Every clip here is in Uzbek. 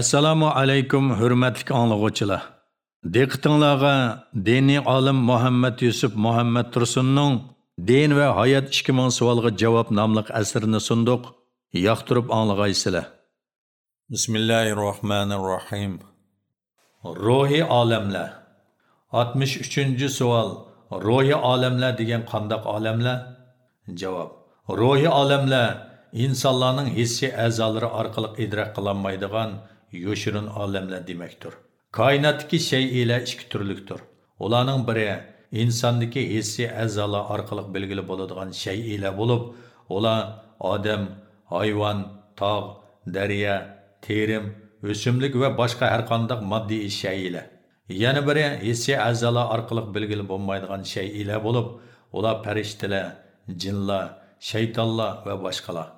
Assalomu alaykum hurmatli anglag'uvchilar. Diqqatingizga diniy olim Muhammad Yusuf Muhammad Tursunning Din va hayot 2000 savolga javob nomli asrini sunduq. Yoqtirib anglag'aysizlar. Bismillahirrohmanirrohim. Ruhiy olamlar. 63-savol. Ruhiy olamlar degan qandoq olamlar? Javob. Ruhiy olamlar insonlarning hissiy a'zolari orqali idrok qilinmaydigan yo'shirin olamlar demakdir. Koinotdagi shaylar ikki turlikdir. Ularning biri insondagi hissiy a'zolar orqali belgili bo'ladigan shaylar bo'lib ular odam hayvon tog' daryo terim o'simlik va boshqa har qanday moddiy shaylar yana biri hissiy a'zolar orqali belgili bo'lmaydigan shaylar bo'lib ular farishtalar jinlar shaytonlar va boshqalar.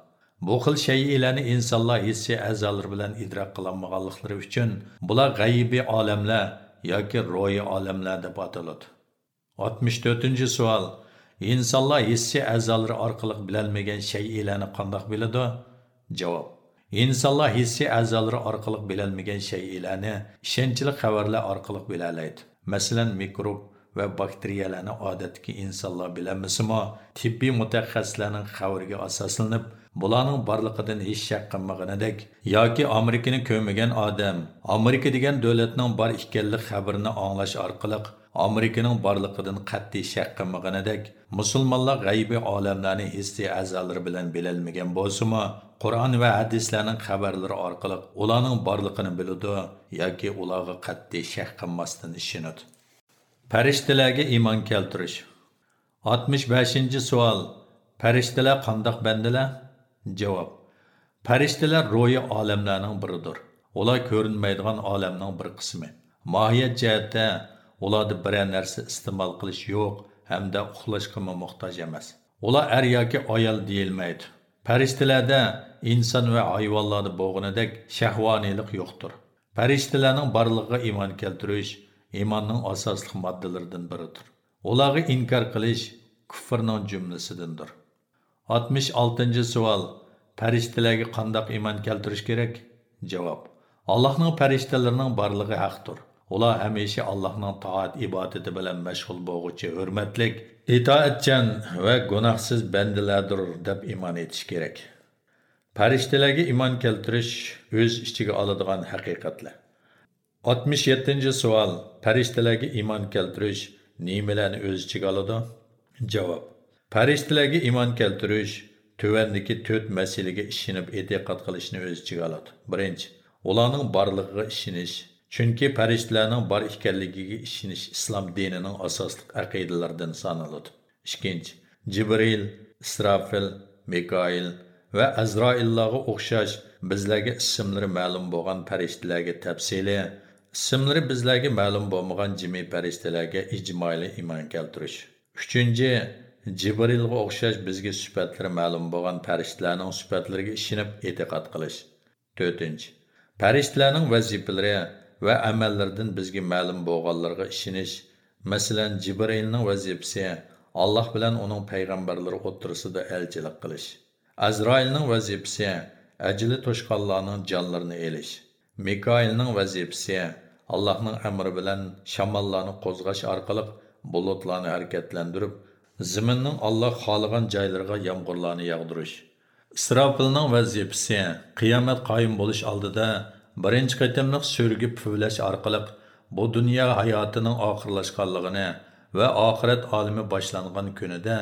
Bu xil shay'larni insonlar hissiy a'zolari bilan idrok qilinmaganliklari uchun bular g'aybiy olamlar yoki ro'yi olamlar deb ataladi. 64 savol. Insonlar hissiy a'zolari orqali bilolmagan shay'larni qandaq biladi? Javob. İnsanlar hissi a'zolari orqali bilolmagan shay'larni ishonchli xabarlar orqali bilalaydi. Məsələn, mikrob va bakteriyalarni odatdagi insonlar bilamizmi? Tibbiy mutaxassislarning xabariga asoslanib bularning borliqidan hech shak qilmaganidek yoki amerikani ko'rmagan odam amerika degan davlatning bor ekanlik xabarini anglash orqali amerikaning borliqidan qat'iy shak qilmaganidek musulmonlar g'aybiy olamlarni hissiy a'zolari bilan bilolmagan bo'lsimi qur'on va hadislarning xabarlari orqali ularning borliqini biladi yoki ularga qat'iy shak qilmasdan ishonadi. Farishtalarga iymon keltirish. 65 savol. Farishtalar qandoq bandalar? Javob. Farishtalar ro'yi olamlarning biridir. Ular ko'rinmaydigan olamning bir qismi. Mohiyat jihatda ularda biror narsa iste'mol qilish yo'q hamda uxlashga muhtoj emas. Ular er yoki ayol deyilmaydi. Farishtalarda inson va hayvonlarda bo'lganidek shahvoniylik yo'qdir. Farishtalarning borligiga iymon keltirish iymonning asosli moddalaridan biridir. Ularga inkor qilish kufrning jumlasidandir. 66-cı sual. Pəriştələrə qandaq iman keltiriş kerak? Cavab. Allahның pəriştələrinin barlığı haqdır. Ular həmişə Allahның taat ibadəti bilan məşğul boğucu, hörmətlik, itaatçan və günahsız bəndələrdir deyə iman etiş kerak. Pəriştələrə iman keltiriş öz içigə aladığan həqiqətlər. 67-ci sual. Pəriştələrə iman keltiriş nimələri öz içigə aladı? Cavab. Farishtalarga iymon keltirish tuvandagi to'rt masalaga ishinib e'tiqod qilishni o'z ichiga oladi. Birinchi, ularning borligiga ishonish. Chunki farishtalarning bor ekanligiga ishonish islom dinining asosli aqidalaridan sanaladi. Ikkinchi, Jibril, isrofil mikoil va Azroillarga o'xshash bizlarga ismlari ma'lum bo'lgan farishtalarga tafsili, ismlari bizlarga ma'lum bo'lmagan jimi farishtalarga ijmoili iymon keltirish. Uchinchi, Jibrilga o'xshash bizga sifatlari ma'lum bo'lgan farishtalarning sifatlariga ishonib e'tiqod qilish. 4. Farishtalarning vazifalari va amallaridan bizga ma'lum bo'lganlarga ishonish. Masalan, Jibrilning vazifasi Alloh bilan uning payg'ambarlari o'rtasida elchilik qilish. Azroilning vazifasi ajli to'shqonlarning jonlarini elish. Mikoilning vazifasi Allohning amri bilan shamollarni qo'zg'ash orqali bulutlarni harakatlantirib ziminning Alloh xohlagan joylariga yomg'irlarni yog'dirish. Isrofilning vazifasi qiyomat qoyim bo'lish oldida birinchi qatimliq so'rgib puvlash orqali bu dunyo hayotining oxirlashganligini va oxirat olimi boshlangan kunida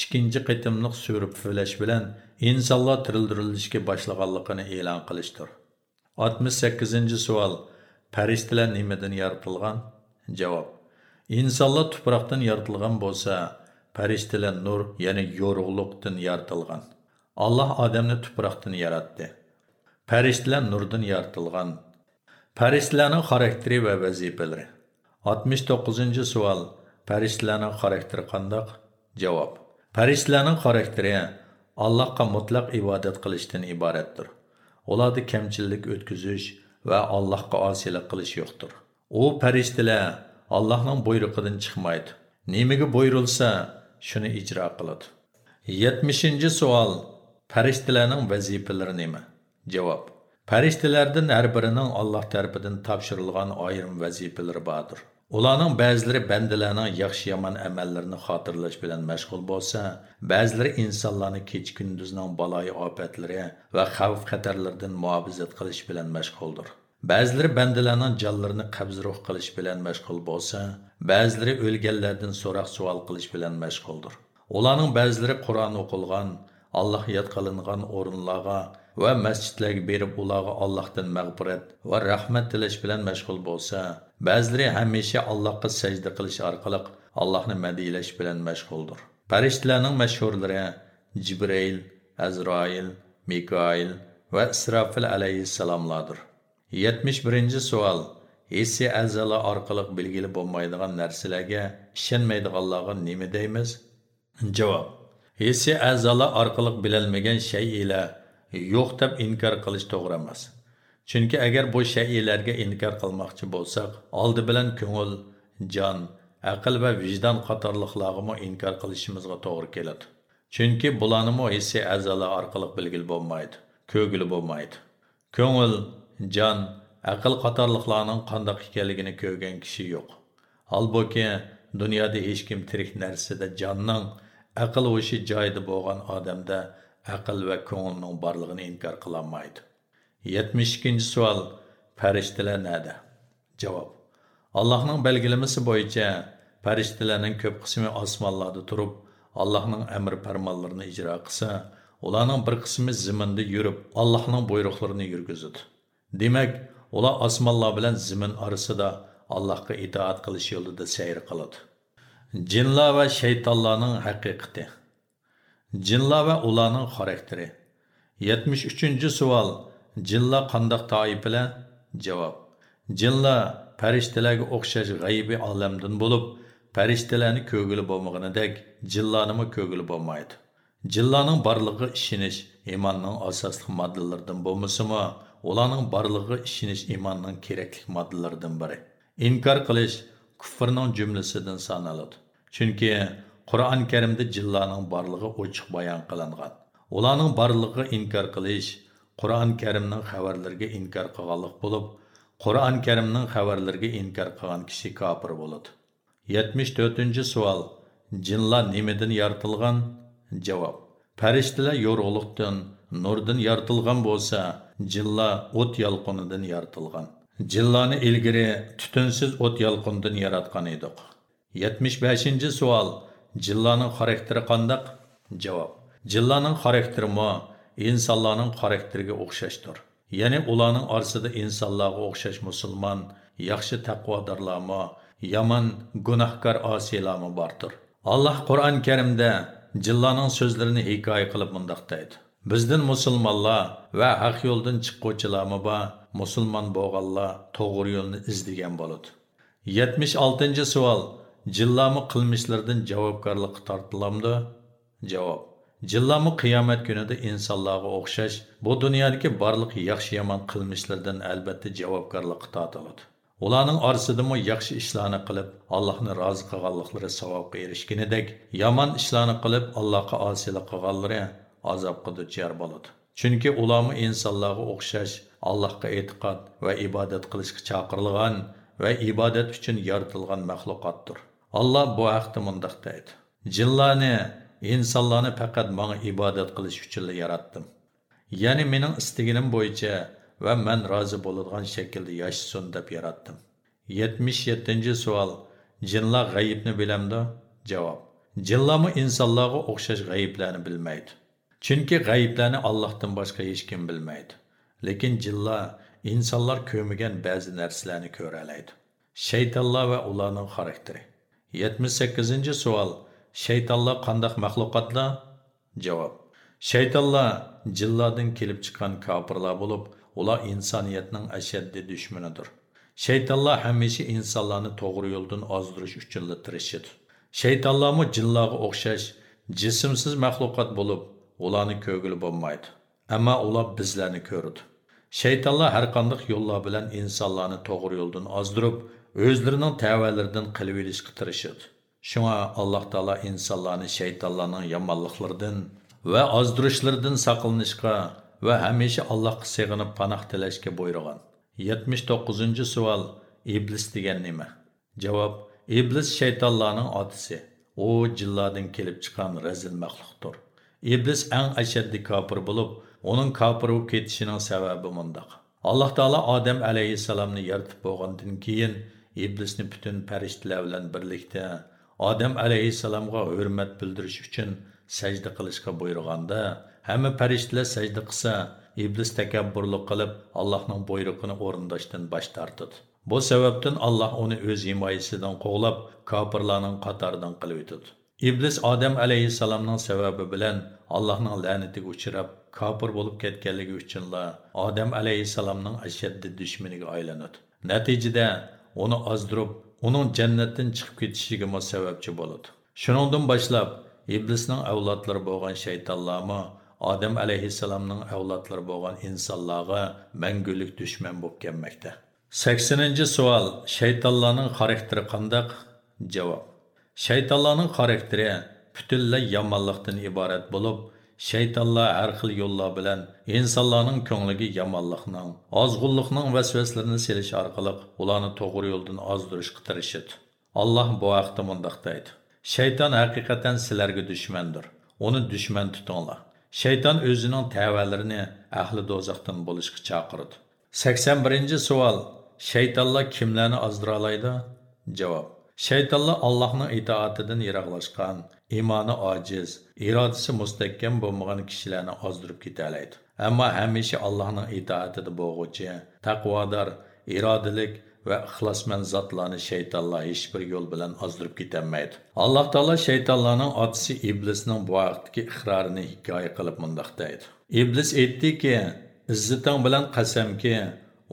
ikkinchi qatimliq so'rib puvlash bilan insonlar tirildirilishga boshlaganligini e'lon qilishdir. 68 savol. Farishtalar nimadan yaratilgan? Javob. Insonlar tuproqdan yaratilgan bo'lsa, farishtalar nur ya'ni yorug'liqdan yaratilgan alloh odamni tuproqdan yaratdi farishtalar nurdan yaratilgan farishtalarning xarakteri va vazifalari 69 savol farishtalarning xarakteri qandoq javob farishtalarning xarakteri allohga mutlaq ibodat qilishdan iboratdir ularda kamchilik o'tkazish va allohga osiylik qilish yo'qdir u farishtalar allohning buyrug'idan chiqmaydi nimaga buyurilsa shuni ijro qiladi. Yetmishinchi savol. Farishtalarning vazifalari nima? Javob. Farishtalardan har birining alloh tarafidan topshirilgan ayrim vazifalari bordir. Ularning ba'zilari bandalarning yaxshi yomon amallarini xotirlash bilan mashg'ul bo'lsa ba'zilari insonlarni kech kunduzning baloyi ofatlari va xavf xatarlardan muhofizat qilish bilan mashg'uldir. Bəziləri bəndələrin canlarını qəbzruh qilish bilan məşğul bolsa, bəziləri ölgənlərdən soraq-sual qilish bilan məşğuldur. Onların bəziləri Quran oxulğan, Allah yad qılınğan orunlara və məscidlərə berib ulara Allahdan məğfirət və rəhmət diləş bilan məşğul bolsa, bəziləri həmişə Allahqa səcdə qilish arqalıq Allahni mədiyləş bilan məşğuldur. Fərishtələrin məşhurları Cibril, Əzrail, Mikail və İsrafil alayhissalamlardır. Yetmish birinchi savol. Hissi a'zolar orqali belgili bo'lmaydigan narsalarga ishonmaydiganlarga nima deymiz? Javob. Hissi a'zolar orqali bilinmagan shaylar yo'q deb inkor qilish to'g'ri emas. Chunki agar bu shaylarga inkor qilmoqchi bo'lsak oldi bilan ko'ngil jon aql va vijdon qatorliqlarga inkor qilishimizga to'g'ri keladi. Chunki bularnimi hissiy a'zolar orqali bilgili bo'lmaydi ko'gili bo'lmaydi. Ko'ngil jon aql qatorliqlarning qandoq ekanligini ko'rgan kishi yo'q. Holbuki dunyoda hech kim tirik narsada jonning aql o'shi joyida bo'lgan odamda aql va ko'ngilning borlig'ini inkor qilolmaydi yetmish ikkinchi savol farishtalar nada javob allohning belgilamasi bo'yicha farishtalarning ko'p qismi osmonlarda turib allohning amr farmonlarini ijro qilsa ularning bir qismi ziminda yurib allohning buyruqlarini yurgizadi. Demak ular osmonlar bilan zimin orasida allohga itoat qilish yo'lida Cinla qiladi. Jinlar va shaytonlarning haqiqati. Jinlar va ularning xarakteri. Yetmish uchinchi savol. Jinlar cevap. Cinla javob. Jinlar farishtalarga o'xshash g'aybiy olamdan bo'lib farishtalarni dek, cillanımı kögülü ko'gili Cillanın jinlarning borlig'i ishonish asaslı maddelerden moddalaridan bo'lmasimi ularning borlig'i ishonish iymonning kerakli moddalaridan biri. Inkor qilish kufrning jumlasidan sanaladi. Chunki qur'oni karimda jinlarning borlig'i ochiq bayon qilingan. Ularning borlig'i inkor qilish qur'oni karimning xabarlariga inkor qilganlik bo'lib qur'oni karimning xabarlariga inkor qilgan kishi kofir bo'ladi. Yetmish to'rtinchi savol. Jinlar nimadan yaratilgan? Javob. Farishtalar yorug'liqdan nurdan yaratilgan bo'lsa jilla o't yolqinidan yaratilgan. Jillani ilgari tutunsiz o't yolqinidan yaratgan edik yetmish beshinchi savol jillaning xarakteri qandaq javob. Jillaning xarakteri mo insonlarning xarakteriga o'xshashdir. Ya'ni ularning orasida insonlarga o'xshash musulmon yaxshi taqvodorlarmi yomon gunohkor osiylarmi bordir alloh qur'oni karimda jillaning so'zlarini hikoya qilib mundoq deydi. Bizdan musulmonlar va haq yo'ldan chiqquvchilarmi ba? musulmon bo'lganlar to'g'ri yo'lni izlagan bo'ladi yetmish oltinchi savol jinlarmi qilmishlardan javobgarlikqa tortilamdi javob Jillami qiyomat kunida insonlarga o'xshash bu dunyodagi barliq yaxshi yomon qilmishlardan albatta javobgarlikqa tortiladi. Ularning orasidami yaxshi ishlarni qilib, Allohni rozi qilganliklari savobga erishganidek, yomon ishlarni qilib, Allohga osiylik qilganlari azobga duchor bo'ladi. Chunki ularmi insonlarga o'xshash Allohga e'tiqod va ibodat qilishga chaqirilgan va ibodat uchun yaratilgan maxluqotdir. Alloh bu haqda mundaq deydi: Jinlarni insonlarni faqat manga ibodat qilish uchun yaratdim. Ya'ni mening istaginim bo'yicha va man rozi bo'ladigan shaklda yashasin deb yaratdim. Yetmish yettinchi savol. Jinlar g'ayibni bilamdi javob. Jinlarmi insonlarga o'xshash g'ayiblarni bilmaydi? Chunki g'ayiblarni allohdan boshqa hech kim bilmaydi. Lekin jinlar insonlar ko'rmagan ba'zi narsalarni ko'ra shaytonlar va ularning xarakteri. Yetmish sakkizinchi savol. Shaytonlar qandaq maxluqotlar? Javob. Shaytonlar jinlardan kelib chiqqan kofirlar bo'lib ular insoniyatning ashaddiy dushmanidir. Shaytonlar hamisha insonlarni to'g'ri yo'ldan ozdirish uchun tirishadi shaytonlarmi jinlarga o'xshash jismsiz maxluqot bo'lib ularni ko'ngli bo'lmaydi ammo ular bizlarni ko'rdi shaytonlar har qanday yo'llar bilan insonlarni to'g'ri yo'ldan ozdirib o'zlarining tavalaridan qilib ilishga tirishadi shunga alloh taolo insonlarni shaytonlarning yomonliqlaridan va ozdirishlardan saqlanishga va hamisha allohga sig'inib panoh tilashga buyurgan yetmish to'qqizinchi savol iblis degan nima javob iblis shaytonlarning otasi u jinlardan kelib chiqqan razil maxluqdir iblis eng ashaddiy kofir bo'lib uning kofir bo'lib ketishining sababi mundoq. Alloh taolo odam alayhissalomni yaratib bo'lgandan keyin iblisni butun farishtalar bilan birlikda odam alayhissalomga hurmat bildirish uchun sajda qilishga buyurganda hamma farishtalar sajda qilsa iblis takabburlik qilib allohning buyrug'ini o'rindashdan bosh tortadi. Bu sababdan alloh uni o'z himoyasidan qo'g'lab kofirlarning qatoridan qilib o'tadi İblis Adəm əleyhissalamdan səbəbi bilən Allahın lənəti uçurab kafir olub getgənliyi üçünlə Adəm əleyhissalamın əşəddi düşməniga aylanır. Nəticədə onu azdırıb onun cənnətdən çıxıb getişigə səbəbçi olur. Şunundan başlab İblisnin avladları bolğan şeytanlarmı Adəm əleyhissalamın avladları bolğan insanlara məngülük düşmən olub gəlməkdə. 80-ci sual: Şeytanların xarakteri qandaq? Cavab: shaytonlarning xarakteri butunlay yomonlikdan iborat bo'lib shaytonlar har xil yo'llar bilan insonlarning ko'ngliga yomonlikning ozg'unlikning vasvaslarini selish orqali ularni to'g'ri yo'ldan ozdirishga tirishadi alloh bu haqda mundoq deydi. Shayton haqiqatan sizlarga dushmandir. Uni dushman tutinglar. Shayton o'zining tavalarini ahli do'zaxdan bo'lishga chaqirdi sakson birinchi savol. Shaytonlar kimlarni ozdira oladi javob. Shaytonlar allohning itoatidan yiroqlashgan iymoni ojiz irodasi mustahkam bo'lmagan kishilarni ozdirib ketalaydi. Ammo hamisha allohning itoatida bo'lg'uchi taqvodor irodalik va ixlosmand zotlarni shaytonlar hech bir yo'l bilan ozdirib ketolmaydi alloh taolo shaytonlarning otasi iblisning bu vaqtdagi iqrorini hikoya qilib mundoq deydi. Iblis aytdiki izziting bilan qasamki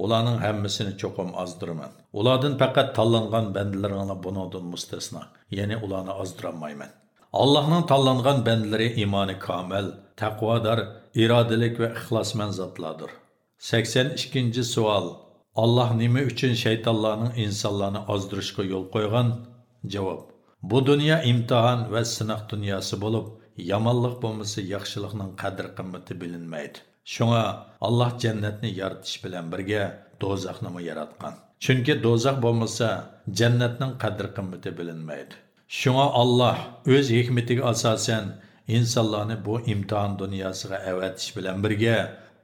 ularning hammasini cho'qim ozdiraman. Ulardan faqat tanlangan bandalarni bundan mustasno. Ya'ni ularni ozdirolmayman. Allohning tanlangan bandalari iymoni komil taqvodor irodalik va ixlosmand zotlardir. Sakson ikkinchi savol. Alloh nima uchun shaytonlarning insonlarni ozdirishga yo'l qo'ygan? Javob. Bu dunyo imtihon va sinoq dunyosi bo'lib yomonlik bo'lmasa yaxshilikning qadr qimmati bilinmaydi. Shunga alloh билан yaratish bilan мо do'zaxni Чунки chunki do'zax bo'lmasa қадр қиммати qimmati bilinmaydi. Shunga alloh o'z hikmatiga асосан insonlarni bu imtihon dunyosiga avatish bilan birga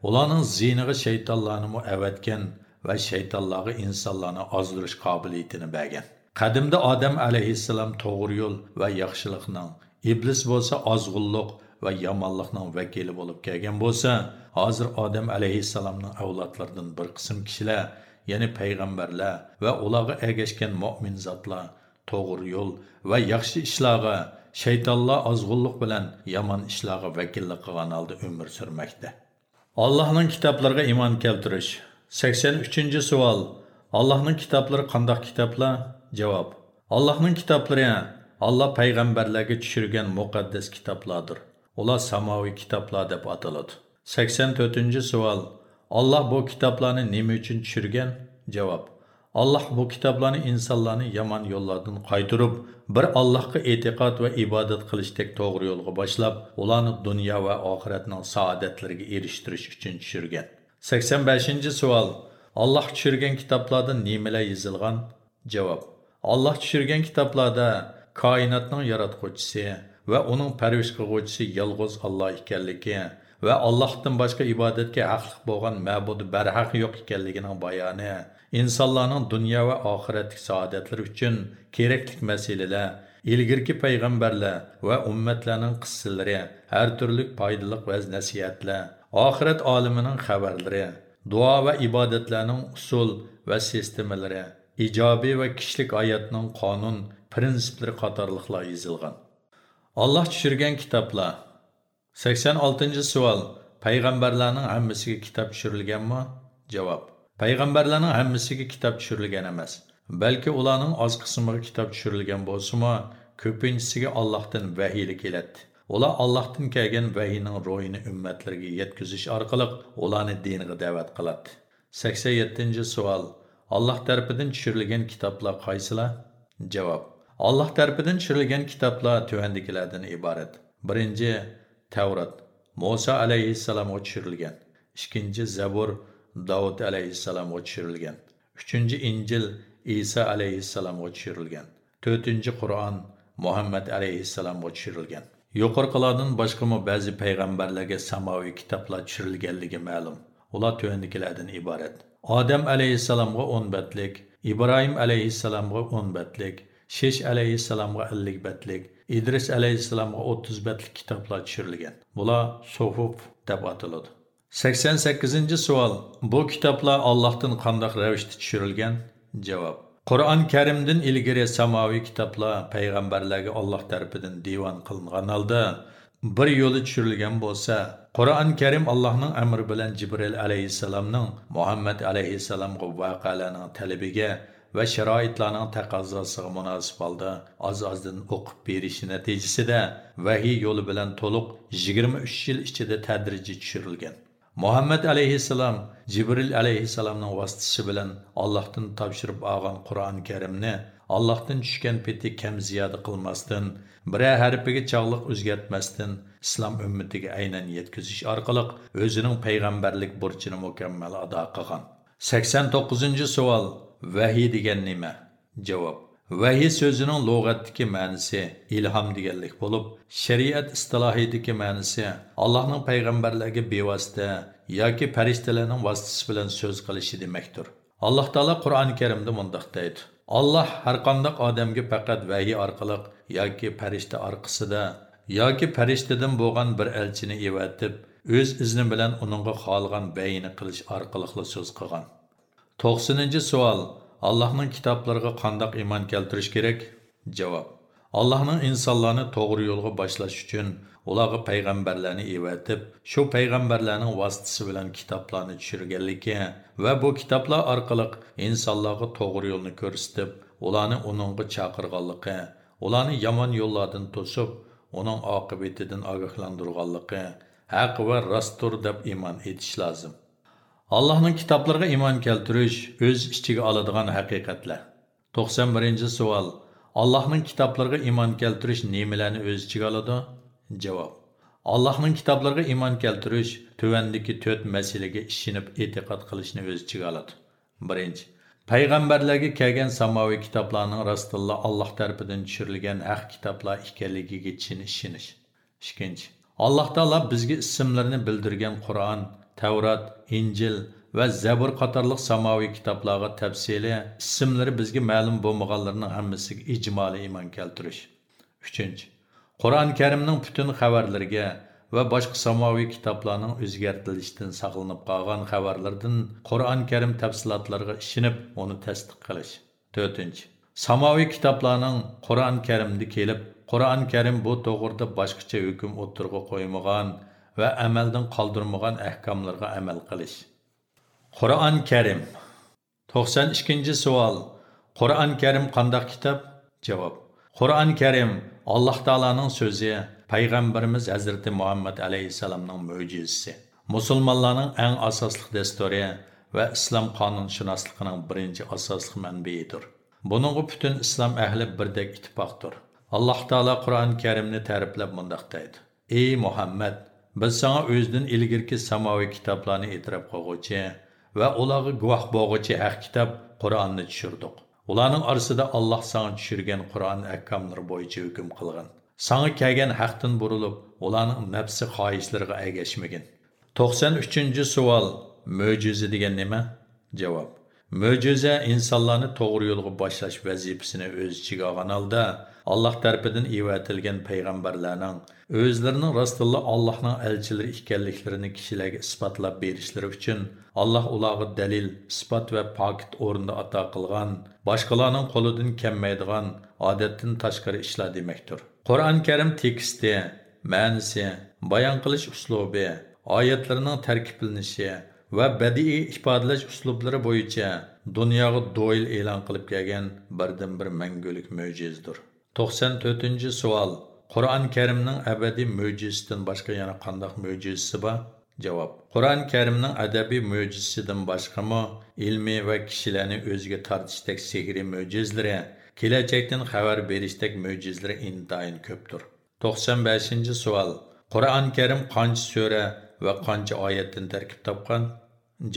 ularning ziyniga shaytonlarni avatgan va shaytonlarga insonlarni ozdirish qobiliyatini bergan. Qadimda odam alayhissalom to'g'ri yo'l va yaxshilikning iblis bo'lsa ozg'unliq va yomonlikning vakili bo'lib kelgan bo'lsa hozir odam alayhissalomning avlodlaridan bir qism kishilar ya'ni payg'ambarlar va ularga ergashgan mo'min zotlar to'g'ri yo'l va yaxshi ishlarga shaytonlar ozg'unlik bilan yomon ishlarga vakillik qilgan holda umr surmoqda. Allohning kitoblariga iymon keltirish. Sakson uchinchi savol. Allohning kitoblari qandoq kitoblar? Javob. Allohning kitoblari alloh payg'ambarlarga tushirgan muqaddas kitoblardir. Ular samoviy kitoblar deb ataladi. Sakson to'rtinchi savol. Alloh bu kitoblarni nima uchun tushirgan? Javob. Alloh bu kitoblarni insonlarni yomon yo'llardan qaytirib bir allohga e'tiqod va ibodat qilishdek to'g'ri yo'lga boshlab ularni dunyo va oxiratning saodatlariga erishtirish uchun tushirgan. Sakson beshinchi savol. Alloh tushirgan kitoblarda nimalar yozilgan? Javob. Alloh tushirgan kitoblarda koinotning yaratquvchisi va uning parvish qilg'uvchisi yolg'iz Alloh ekanligi va Allohdan boshqa ibodatga haqliq bo'lgan ma'bud barhaq yo'q ekanligining bayoni. Insonlarning dunyo va oxiratlik saodatlari uchun kerakli masalalar ilgirki payg'ambarlar va ummatlarning qissalari har turli foydali va nasihatlar oxirat olimining xabarlari duo va ibodatlarning usul va sistemalari ijobiy va kishilik hayotning qonun prinsiplari qatorliqlar yozilgan. Alloh tushirgan kitoblar. Sakson oltinchi savol. Payg'ambarlarning hammasiga kitob tushirilganmi? Javob. Payg'ambarlarning hammasiga kitob tushirilgan emas. Balki ularning oz qismiga kitob tushirilgan bo'lsimi ko'pinchisiga allohdan vahiyli keladi ular allohdan kelgan vahiyning ro'yini ummatlarga yetkazish orqali ularni diniga da'vat qiladi. Sakson yettinchi savol. Alloh tarafidan tushirilgan kitoblar qaysilar? Javob. Alloh tarafidan tushirilgan kitoblar tuvandikilardan iborat. Birinchi tavrat. Muso alayhissalomga tushirilgan. Ikkinchi zabur davud alayhissalomga tushirilgan. Uchinchi injil iso alayhissalomga tushirilgan. To'rtinchi qur'on muhammad alayhissalomga tushirilgan. Yuqorqilardan boshqami ba'zi payg'ambarlarga samoviy kitoblar tushirilganligi ma'lum. Ular tuvandikilardan iborat. Odam alayhissalomga o'n batlik ibrohim alayhissalomga o'n batlik shesh alayhissalomga ellik batlik idris alayhissalomga o'ttiz batlik kitoblar tushirilgan. Bular sufuf deb ataladi sakson sakkizinchi savol. Bu kitoblar allohdan qandoq ravishda tushirilgan? Javob. Qur'oni karimdan ilgari samoviy kitoblar payg'ambarlarga alloh tarafidan devon qilingan holda bir yo'li tushirilgan bo'lsa qur'oni karim allohning amri bilan jibril alayhissalomning muhammad alayhissalomga vaqalarning talabiga və şəraitlərinin təqazasına münasib halda az-azdan oxub verişi nəticəsində vəhiy yolu bilən toluq 23 il içində tədrici düşürülgən. Muhammed əleyhissalam Cibril əleyhissalamın vasitəsi bilən Allahdan tapşırıb alğan Qurani-Kərimni Allah'tan düşkən peti kəm ziyadı qılmasdan, birə hərbiyə çağlıq üzgətməsdən İslam ümmətinə aynən yetküzüş arqalıq özünün peyğəmbərlik borcunu mükəmməl ada qılğan. 89-cu sual: vahiy degan nima? Javob. Vahiy so'zining lug'atdagi ma'nisi ilhom deganlik bo'lib shariat istilohidagi ma'nisi allohning payg'ambarlarga bevosita yoki farishtalarning vositasi bilan so'z qilishi demakdir. Alloh taolo qur'oni karimda mundoq deydi. Alloh har qandoq odamga faqat vahiy orqali yoki farishta orqasida yoki farishtadan bo'lgan bir elchini evatib o'z izni bilan uningga xohlagan bayini qilish orqali so'z qilgan. To'qsoninchi savol. Allohning kitoblariga qandoq iymon keltirish kerak? Javob. Allohning insonlarni to'g'ri yo'lga boshlash uchun ularga payg'ambarlarni evatib shu payg'ambarlarning vositasi bilan kitoblarni tushirganligi va bu kitoblar orqali insonlarga to'g'ri yo'lni ko'rsatib ularni uningga chaqirganligi ularni yomon yo'llardan to'sib uning oqibatidan ogohlantirganligi haq va rostdir deb iymon etish lozim. Allohning kitoblariga iymon keltirish o'z ichiga oladigan haqiqatlar. To'qson birinchi savol. Allohning kitoblariga iymon keltirish nimalarni o'z ichiga oladi? Javob. Allohning kitoblariga iymon keltirish tuvandagi to'rt masalaga ishinib e'tiqod qilishni o'z ichiga oladi. Birinchi payg'ambarlarga kelgan samoviy kitoblarning rostilla alloh tarafidan tushirilgan haq kitoblar ekanligiga chin ishonish. Ikkinchi alloh taolo bizga ismlarini bildirgan qur'on tavrat injil va zabur qatorliq samoviy kitoblarga tafsili ismlari bizga ma'lum bo'lmaganlarning hammasiga ijmoliy iymon keltirish. Uchinchi qur'oni karimning butun xabarlariga va boshqa samoviy kitoblarning o'zgartirishidan saqlanib qolgan xabarlardan qur'oni karim tafsilotlariga ishinib uni tasdiq qilish. To'rtinchi samoviy kitoblarning qur'oni karimda kelib qur'oni karim bu to'g'rida boshqacha hukm o'tirg'a qo'ymagan va amaldan qoldirmagan ahkomlarga amal qilish. Qur'an karim. To'qson ikkinchi savol. Qur'an karim qandaq kitob? Javob. Qur'an karim alloh Taala'nın so'zi payg'ambarimiz hazrati muhammad Aleyhisselam'ın mo'jizasi. Musulmonlarning eng asosli dasturi va islom qanunşünaslığının birinchi asosli manbeidir buningga butun islom ahli birdek ittifaqdır. alloh Taala Qur'an-Kərimni ta'riflab mundoq deydi. Ey muhammad biz sana o'zidan ilgirki samoviy kitoblarni e'tirof qilg'uvchi va ularga guvoh bo'lg'uchi haq kitob qur'onni tushirdik ularning orasida alloh sana tushirgan qur'on ahkomlari bo'yicha hukm qilgan sana kelgan haqdan burilib ularning nafsi xohishlariga agashmagin to'qson uchinchi savol mo'jiza degan nima javob mo'jiza insonlarni to'g'ri yo'lga boshlash vazifasini o'z ichiga olgan holda Allah tərəfindən evatilgan peyğəmbərlərin özlərinin rostilla Allahın elçiləri ikənliklərini kişilərə isbatlab verişləri üçün Allah ularga dəlil, isbat və pokit orunda ata qılğan, başqalarının qo'lidan kelmaydigan odatdan tashqari işlər deməkdir. Qur'an-Kərim teksti mənisi, bayan qılış uslubi ayətlərinin tarkiblanishi va badiiy ifodalash uslublari bo'yicha dunyoga doil e'lon qilib kelgan birdan bir mangulik mo'jizdir to'qson to'rtinchi savol. Qur'on karimning abadiy mo'jizasidan boshqa yana qandoq mo'jizasi bor? Javob. Qur'on karimning adabiy mo'jizasidan boshqami? Ilmiy va kishilarni o'ziga tortishdek sehriy mo'jizlari kelajakdan xabar berishdek mo'jizlari intayin ko'pdir. To'qson beshinchi savol. Qur'on karim qancha sura va qancha oyatdan tarkib topgan?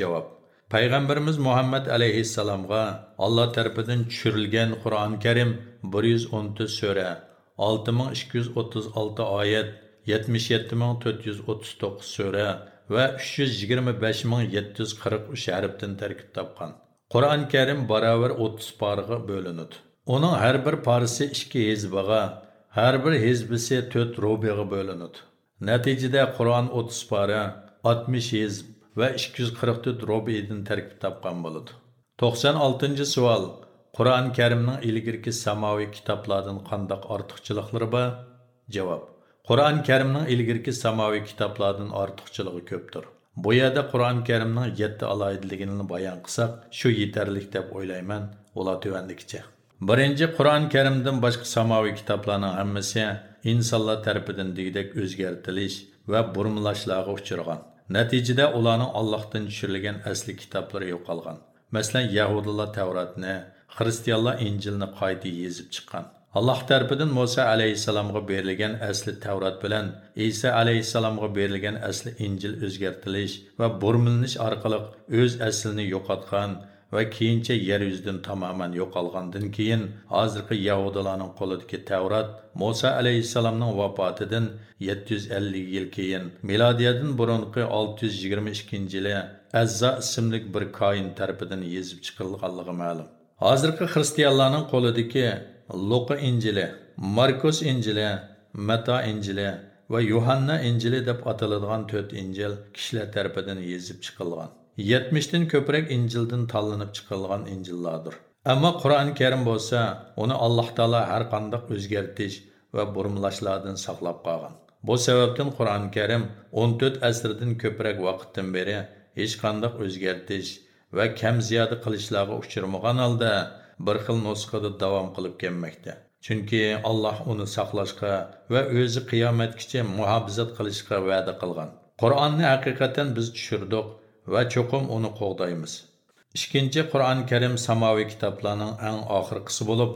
Javob. Payg'ambarimiz Muhammad alayhissalomga Alloh tarafidan tushirilgan Qur'on Karim 114 sura, 6236 аят, 77439 sura ва 325743 harfdan tarkib topgan. Qur'oni Karim баравар 30 parga bo'linadi. Uning har bir parisi 2 hizbiga, har bir hizbisi 4 rubiga bo'linadi. Natijada Qur'on 30 para, 60 hizb ва 244 rubidan tarkib topgan bo'ladi. 96 savol. Qur'on Karimning ilgirki samoviy kitoblardan qanday ortiqchiliklari bor? Javob. Qur'on Karimning ilgirki samoviy kitoblardan ortiqchiligi ko'pdir. Bu yerda Qur'on Karimning 7 alohidligini bayon qilsak, shu yetarlik deb o'ylayman. Ular tuvandikicha. Birinchi Qur'on Karimdan boshqa samoviy kitoblarning hammasi insonlar tarafidan degidek o'zgartirish va burmlashlarga uchragan. Natijada ularning Allohdan tushirilgan asli kitoblari yo'qolgan. Masalan, Yahudilar Tavratni, Xristianlar Injilni qayta yezib chiqqan. alloh tarafidan muso alayhissalomga berilgan asli tavrat bilan iso alayhissalomga berilgan asli injil o'zgartirish va burmilinish orqali o'z aslini yo'qotgan va keyincha yer yuzidan tamoman yo'qolgandan keyin hozirgi yahudilarning qo'lidagi tavrat muso alayhissalomning vafotidan 750 yil keyin milodiyadan burunqi 622 yili azza ismli bir koin tarafidan yezib chiqilganligi ma'lum hozirgi xristianlarning qo'lidagi Luqa injili Markus injili mato injili va Yuhanna injili deb ataladigan 4 injil kishilar tarafidan yezib chiqilgan. 70 dan ko'proq Injildan tanlanib chiqilgan Injillardir. Ammo Qur'oni Karim bo'lsa, uni Alloh taolo har qanday o'zgartish va burmlashlardan saqlab qolgan. Bu sababdan Qur'oni Karim 14 asrdan ko'proq vaqtdan beri hech qanday o'zgartish va kam ziyoda qilishlarga uchramagan holda bir xil nusxada davom qilib kelmoqda. Chunki alloh uni saqlashga va o'zi qiyomatgacha muhofizat qilishga va'da qilgan. Qur'onni haqiqatan biz tushirdik va cho'qim uni qo'g'daymiz. Ikkinchi qur'oni karim samoviy kitoblarning eng oxirgisi bo'lib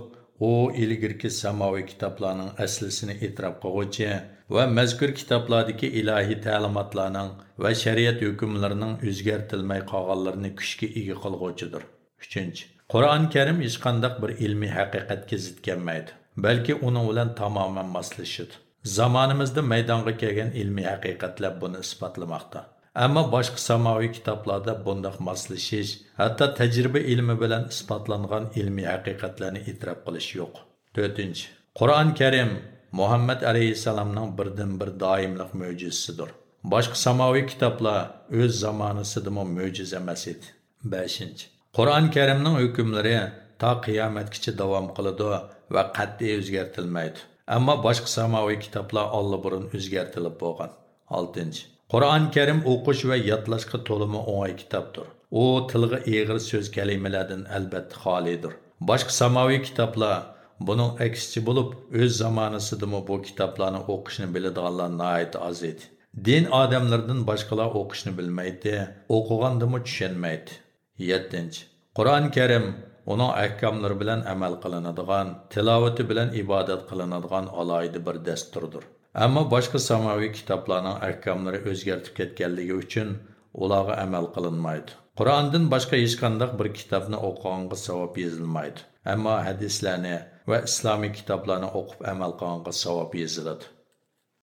u ilgirki samoviy kitoblarning aslisini e'tirof qilguvchi va mazkur kitoblardagi ilohiy ta'limotlarning va shariat hukmlarining o'zgartilmay qolganlarini kuchga ega qilg'uvchidir uchinchi Qur'on Karim hech qandaq bir ilmiy haqiqatga zid kelmaydi, balki uning bilan tamoman moslashadi. Zamonimizda maydonga kelgan ilmiy haqiqatlar buni isbotlamoqda. Ammo boshqa samoviy kitoblarda bundoq moslashish, hatto tajriba ilmi bilan isbotlangan ilmiy haqiqatlarni e'tirof qilish yo'q. 4. Qur'on Karim Muhammad alayhisalomning birdan bir doimlik mo'jizasidir. Boshqa samoviy kitoblar o'z zamonasidagi mo'jiza emas edi. 5. Qur'on Karimning hukmlari to qiyomatgacha davom qiladi va qat'iy o'zgartilmaydi. Ammo boshqa samoviy kitoblar allburun o'zgartirilib bo'lgan. 6. Qur'on Karim o'qish va yodlashga to'limi o'ng'ay kitobdir. U tilg'i eg'ir so'z kalimalardan albatta xolidir. Boshqa samoviy kitoblar buning aksichi bo'lib, o'z zamonasidami bu kitoblarni o'qishni biladiganlar nihoyat oz edi. Din odamlardan boshqalar o'qishni bilmaydi, o'qigandimi tushunmaydi. 7. Qur'on Karim uning ahkomlari bilan amal qilinadigan, tilovati bilan ibodat qilinadigan alohida bir dasturdir. Ammo boshqa samoviy kitoblarning ahkomlari o'zgartib ketganligi uchun ularga amal qilinmaydi. Qur'ondan boshqa hech qanday bir kitobni o'qiganga savob yozilmaydi. Əma hədislərini və İslami kitablarını oxub əməl qılanda savab yazılır.